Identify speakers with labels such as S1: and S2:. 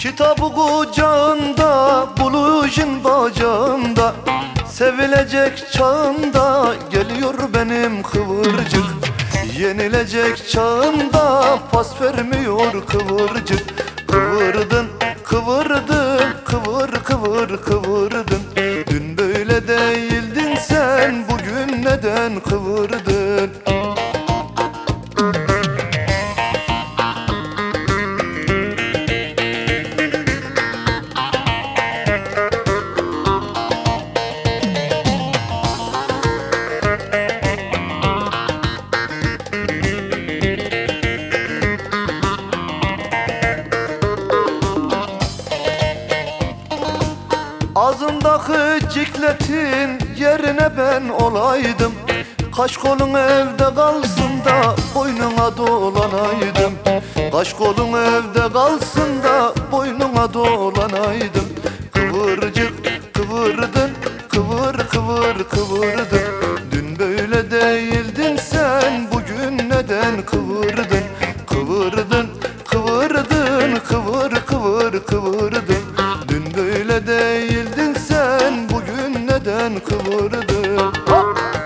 S1: Kitabı kucağında, buluşun bacağında. Sevilecek çağında geliyor benim kıvırcık. Yenilecek çağında pas vermiyor kıvırcık. Kıvırdın, kıvırdın, kıvır kıvır kıvırdın. Dün böyle değildin sen bugün neden kıvırdın? Ağzındaki cikletin yerine ben olaydım. Kaş kolun evde kalsın da boynuna dolanaydım. Kaş kolun evde kalsın da boynuna dolanaydım. Kıvırcık kıvırdın kıvır kıvır kıvırdın. Dün böyle değildin sen bugün neden kıvırdın? Kıvırdın kıvırdın kıvır kıvır kıvırdın. Dün böyle değildin neden kıvırdın Hop!